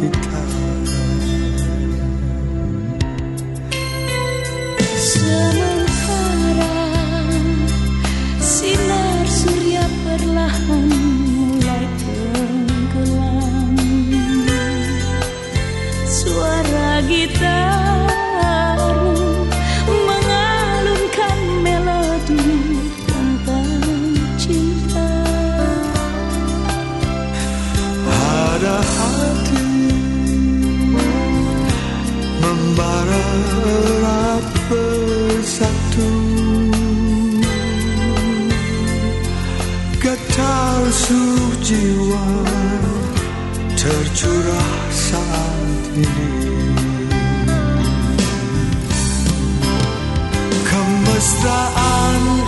pecado. Gelap bersatu. Getar seluruh jiwa Tercurah saat ini. Kemesraan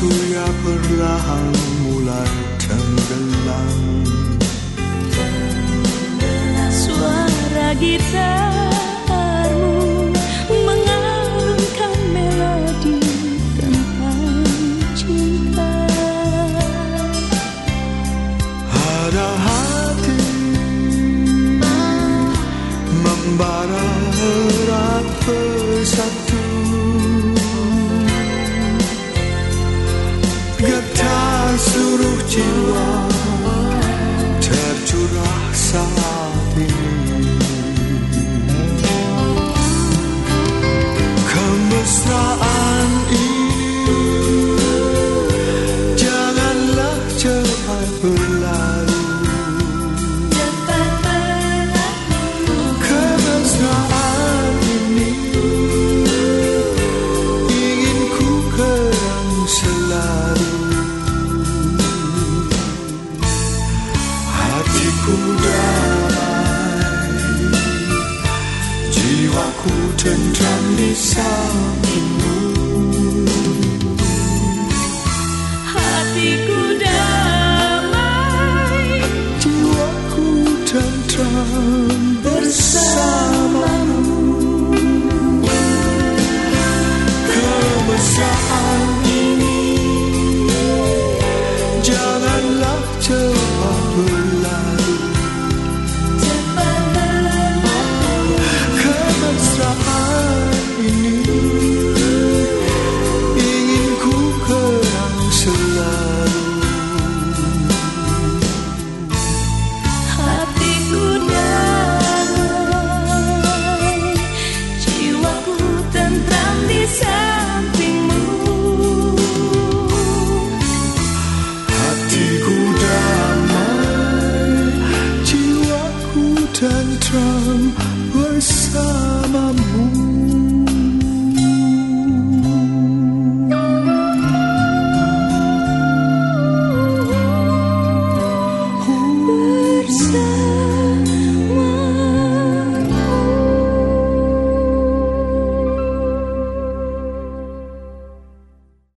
surya perlahan mulai tenggelam. Suara gitar. jiwaku tentram di samping Stay.